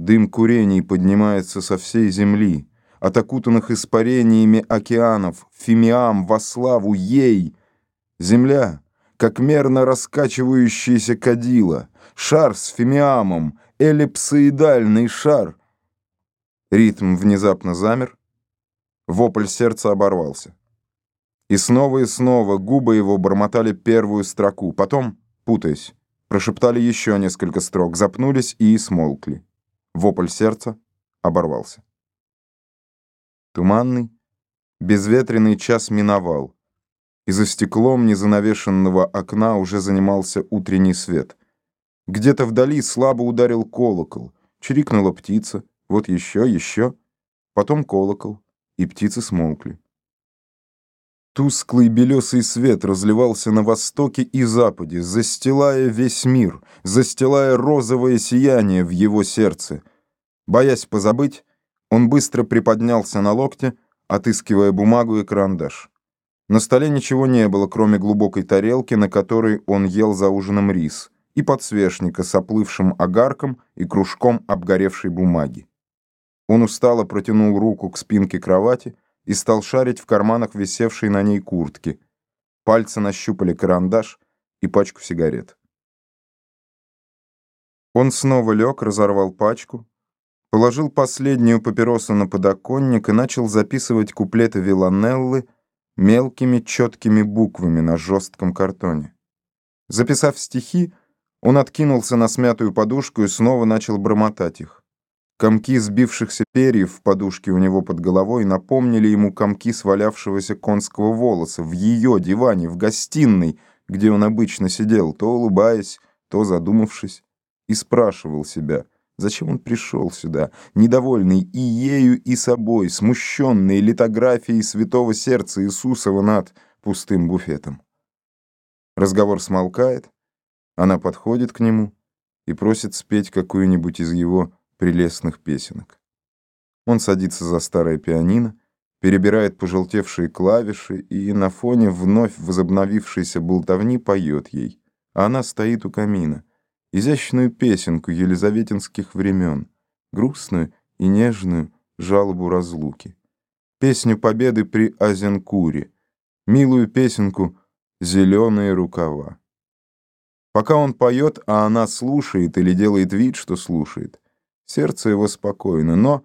Дым курений поднимается со всей земли, от окутанных испарениями океанов, фимиам во славу ей. Земля, как мерно раскачивающаяся кадила, шар с фимиамом, эллипсоидальный шар. Ритм внезапно замер, вопль сердца оборвался. И снова и снова губы его бормотали первую строку, потом, путаясь, прошептали еще несколько строк, запнулись и смолкли. Вопль сердца оборвался. Туманный, безветренный час миновал, и за стеклом незанавешенного окна уже занимался утренний свет. Где-то вдали слабо ударил колокол, чирикнула птица, вот еще, еще, потом колокол, и птицы смолкли. Тусклый белесый свет разливался на востоке и западе, застилая весь мир, застилая розовое сияние в его сердце. Боясь позабыть, он быстро приподнялся на локте, отыскивая бумагу и карандаш. На столе ничего не было, кроме глубокой тарелки, на которой он ел за ужином рис, и подсвечника с оплывшим огарком и кружком обгоревшей бумаги. Он устало протянул руку к спинке кровати, и стал шарить в карманах висевшей на ней куртки. Пальцы нащупали карандаш и пачку сигарет. Он снова лег, разорвал пачку, положил последнюю папиросу на подоконник и начал записывать куплеты Виланеллы мелкими четкими буквами на жестком картоне. Записав стихи, он откинулся на смятую подушку и снова начал бормотать их. Комки сбившихся перьев в подушке у него под головой напомнили ему комки свалявшегося конского волоса в ее диване, в гостиной, где он обычно сидел, то улыбаясь, то задумавшись, и спрашивал себя, зачем он пришел сюда, недовольный и ею, и собой, смущенный литографией святого сердца Иисусова над пустым буфетом. Разговор смолкает, она подходит к нему и просит спеть какую-нибудь из его прелестных песенок. Он садится за старое пианино, перебирает пожелтевшие клавиши и на фоне вновь возобновившейся болтовни поет ей. А она стоит у камина. Изящную песенку елизаветинских времен, грустную и нежную жалобу разлуки. Песню победы при Азенкуре, милую песенку «Зеленые рукава». Пока он поет, а она слушает или делает вид, что слушает, Сердце его спокойно, но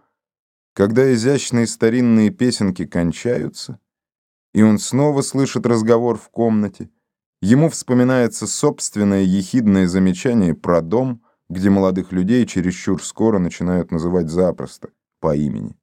когда изящные старинные песенки кончаются, и он снова слышит разговор в комнате, ему вспоминается собственное ехидное замечание про дом, где молодых людей чересчур скоро начинают называть запросто по имени.